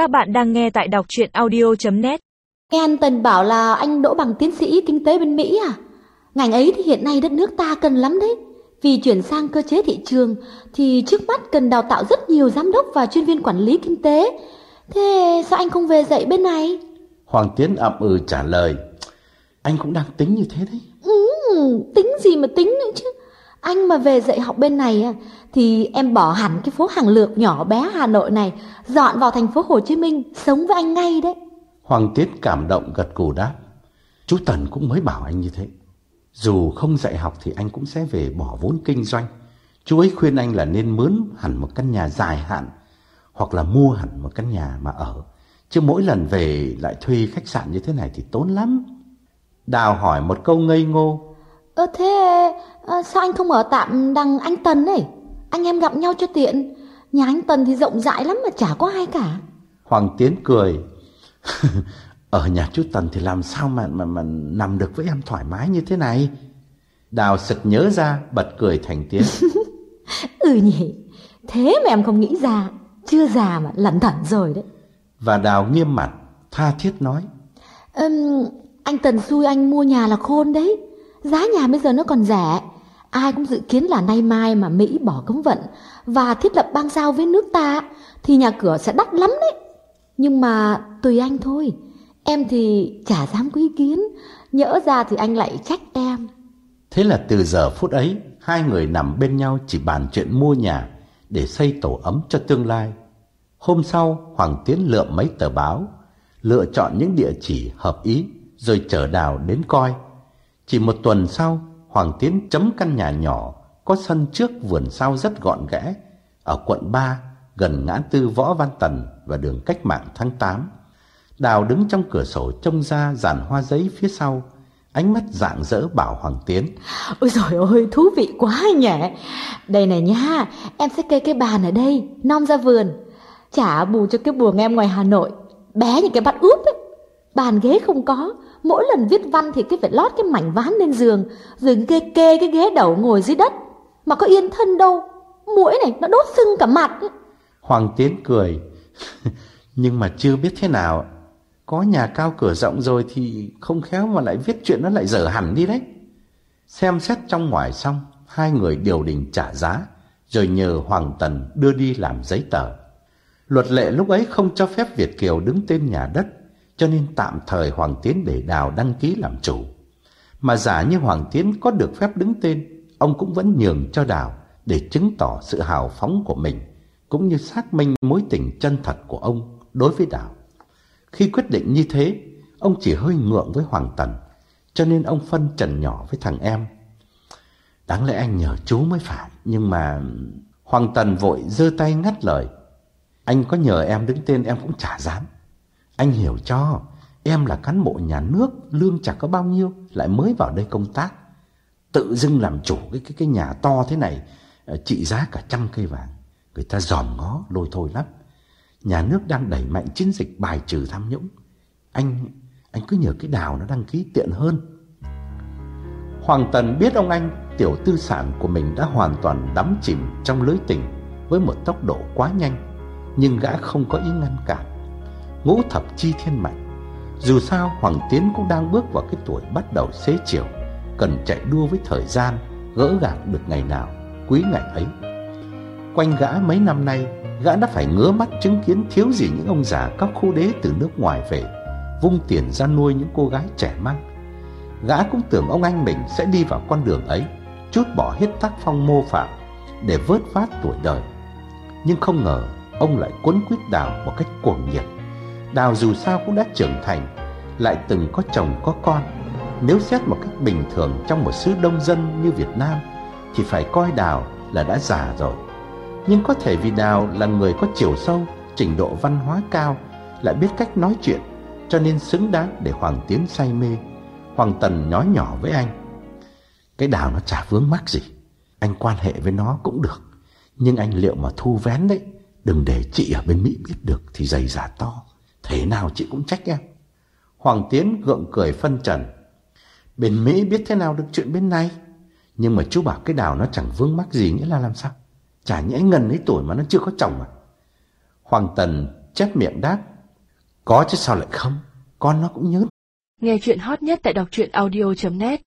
Các bạn đang nghe tại đọc chuyện audio.net Nghe anh Tần bảo là anh đỗ bằng tiến sĩ kinh tế bên Mỹ à? Ngành ấy thì hiện nay đất nước ta cần lắm đấy. Vì chuyển sang cơ chế thị trường thì trước mắt cần đào tạo rất nhiều giám đốc và chuyên viên quản lý kinh tế. Thế sao anh không về dạy bên này? Hoàng Tiến ậm ừ trả lời Anh cũng đang tính như thế đấy Ừ, tính gì mà tính nữa chứ. Anh mà về dạy học bên này thì em bỏ hẳn cái phố hàng lược nhỏ bé Hà Nội này, dọn vào thành phố Hồ Chí Minh, sống với anh ngay đấy. Hoàng Tiến cảm động gật cù đáp. Chú Tần cũng mới bảo anh như thế. Dù không dạy học thì anh cũng sẽ về bỏ vốn kinh doanh. Chú ấy khuyên anh là nên mướn hẳn một căn nhà dài hạn Hoặc là mua hẳn một căn nhà mà ở. Chứ mỗi lần về lại thuê khách sạn như thế này thì tốn lắm. Đào hỏi một câu ngây ngô. Ơ thế à, sao anh không ở tạm đằng anh Tần ấy? Anh em gặp nhau cho tiện. Nhà anh Tần thì rộng rãi lắm mà chả có ai cả. Hoàng Tiến cười. Ở nhà chú Tần thì làm sao mà, mà, mà nằm được với em thoải mái như thế này? Đào sực nhớ ra, bật cười thành tiếng. Ừ nhỉ, thế mà em không nghĩ ra. Chưa già mà lẩn thẩn rồi đấy. Và Đào nghiêm mặt, tha thiết nói. Ừm, anh Tần xui anh mua nhà là khôn đấy. Giá nhà bây giờ nó còn rẻ. Ai cũng dự kiến là nay mai mà Mỹ bỏ cấm vận và thiết lập bang giao với nước ta thì nhà cửa sẽ đắt lắm đấy. Nhưng mà tùy anh thôi. Em thì chả dám có ý kiến. Nhỡ ra thì anh lại trách em. Thế là từ giờ phút ấy, hai người nằm bên nhau chỉ bàn chuyện mua nhà để xây tổ ấm cho tương lai. Hôm sau, Hoàng Tiến lượm mấy tờ báo, lựa chọn những địa chỉ hợp ý rồi chở Đào đến coi. Chỉ một tuần sau, Hoàng Tiến chấm căn nhà nhỏ có sân trước vườn sau rất gọn gẽ ở quận 3 gần ngã tư Võ Văn Tần và đường Cách mạng tháng 8. Đào đứng trong cửa sổ trông ra dàn hoa giấy phía sau, ánh mắt rạng rỡ bảo Hoàng Tiến. Ôi trời ơi, thú vị quá nhỉ. Đây này nha, em sẽ kê cái bàn ở đây, non ra vườn. Trả bù cho cái buồng em ngoài Hà Nội, bé như cái bát úp. Bàn ghế không có, mỗi lần viết văn thì cứ phải lót cái mảnh ván lên giường, rồi kê kê cái ghế đầu ngồi dưới đất. Mà có yên thân đâu, mũi này nó đốt sưng cả mặt. Hoàng Tiến cười. Nhưng mà chưa biết thế nào. Có nhà cao cửa rộng rồi thì không khéo mà lại viết chuyện nó lại dở hẳn đi đấy. Xem xét trong ngoài xong, hai người điều đình trả giá, rồi nhờ Hoàng Tần đưa đi làm giấy tờ. Luật lệ lúc ấy không cho phép Việt Kiều đứng tên nhà đất, cho nên tạm thời Hoàng Tiến để Đào đăng ký làm chủ. Mà giả như Hoàng Tiến có được phép đứng tên, ông cũng vẫn nhường cho Đào để chứng tỏ sự hào phóng của mình, cũng như xác minh mối tình chân thật của ông đối với Đào. Khi quyết định như thế, ông chỉ hơi ngượng với Hoàng Tần, cho nên ông phân trần nhỏ với thằng em. Đáng lẽ anh nhờ chú mới phải, nhưng mà... Hoàng Tần vội giơ tay ngắt lời. Anh có nhờ em đứng tên em cũng chả dám. Anh hiểu cho, em là cán bộ nhà nước, lương chẳng có bao nhiêu, lại mới vào đây công tác. Tự dưng làm chủ cái cái cái nhà to thế này, ờ, trị giá cả trăm cây vàng. Người ta dòm ngó, lôi thôi lắm. Nhà nước đang đẩy mạnh chiến dịch bài trừ tham nhũng. Anh anh cứ nhờ cái đào nó đăng ký tiện hơn. Hoàng Tần biết ông anh tiểu tư sản của mình đã hoàn toàn đắm chìm trong lưới tình với một tốc độ quá nhanh, nhưng gã không có ý ngăn cản. Ngũ thập chi thiên mệnh, dù sao Hoàng Tiến cũng đang bước vào cái tuổi bắt đầu xế chiều, cần chạy đua với thời gian, gỡ gạc được ngày nào, quý ngày ấy. Quanh gã mấy năm nay, gã đã phải ngứa mắt chứng kiến thiếu gì những ông già các khu đế từ nước ngoài về, vung tiền ra nuôi những cô gái trẻ măng. Gã cũng tưởng ông anh mình sẽ đi vào con đường ấy, chút bỏ hết tác phong mô phạm để vớt vát tuổi đời. Nhưng không ngờ ông lại cuốn quýt Đào một cách cuồng nhiệt. Đào dù sao cũng đã trưởng thành, lại từng có chồng có con. Nếu xét một cách bình thường trong một xứ đông dân như Việt Nam thì phải coi Đào là đã già rồi. Nhưng có thể vì Đào là người có chiều sâu, trình độ văn hóa cao, lại biết cách nói chuyện, cho nên xứng đáng để Hoàng Tiến say mê. Hoàng Tần nói nhỏ với anh. Cái Đào nó chả vướng mắc gì, anh quan hệ với nó cũng được. Nhưng anh liệu mà thu vén đấy, đừng để chị ở bên Mỹ biết được thì dày giả to. Thế nào chị cũng trách em. Hoàng Tiến gượng cười phân trần. Bên Mỹ biết thế nào được chuyện bên này. Nhưng mà chú bảo cái Đào nó chẳng vương mắc gì nghĩa là làm sao? Chả nhẽ ngần ấy tuổi mà nó chưa có chồng à? Hoàng Tần chép miệng đáp. Có chứ sao lại không, con nó cũng nhớ Nghe chuyện hot nhất tại đọc truyện audio.net